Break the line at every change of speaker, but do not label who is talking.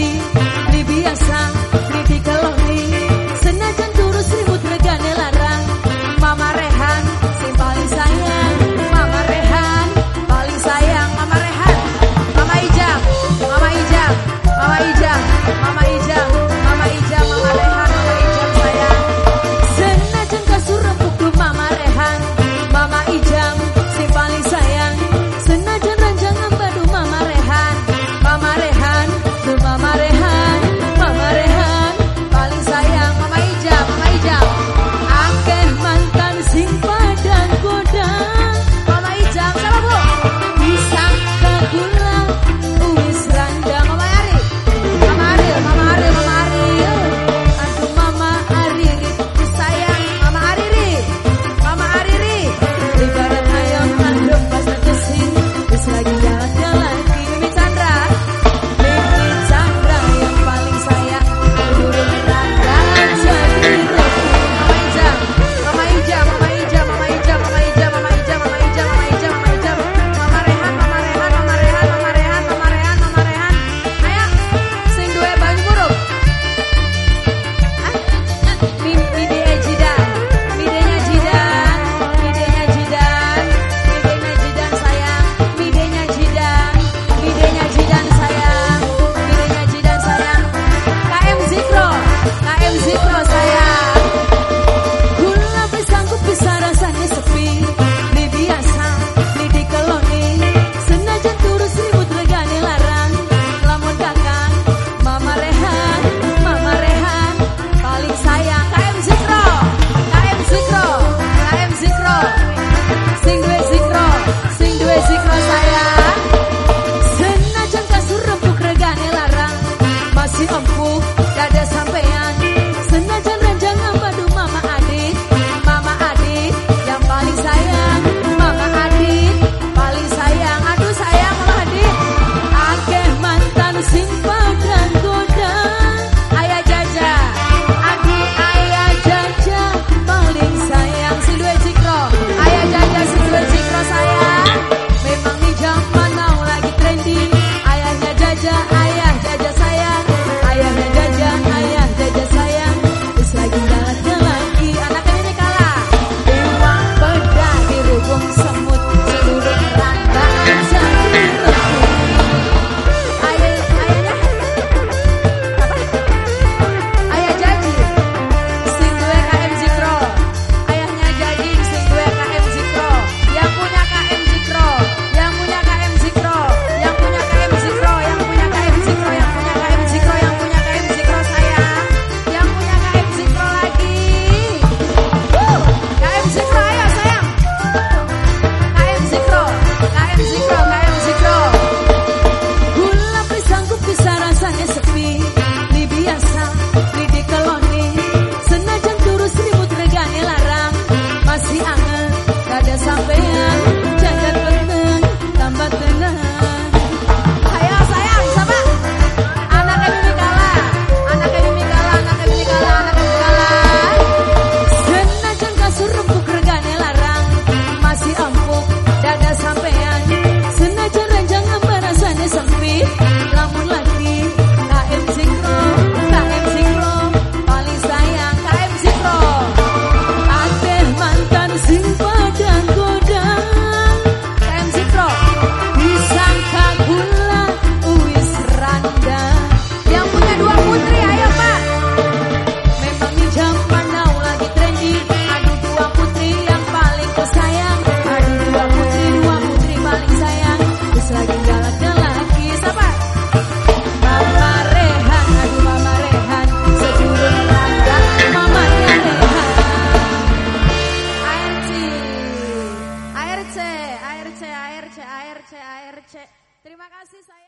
Thank you. Terima kasih saya.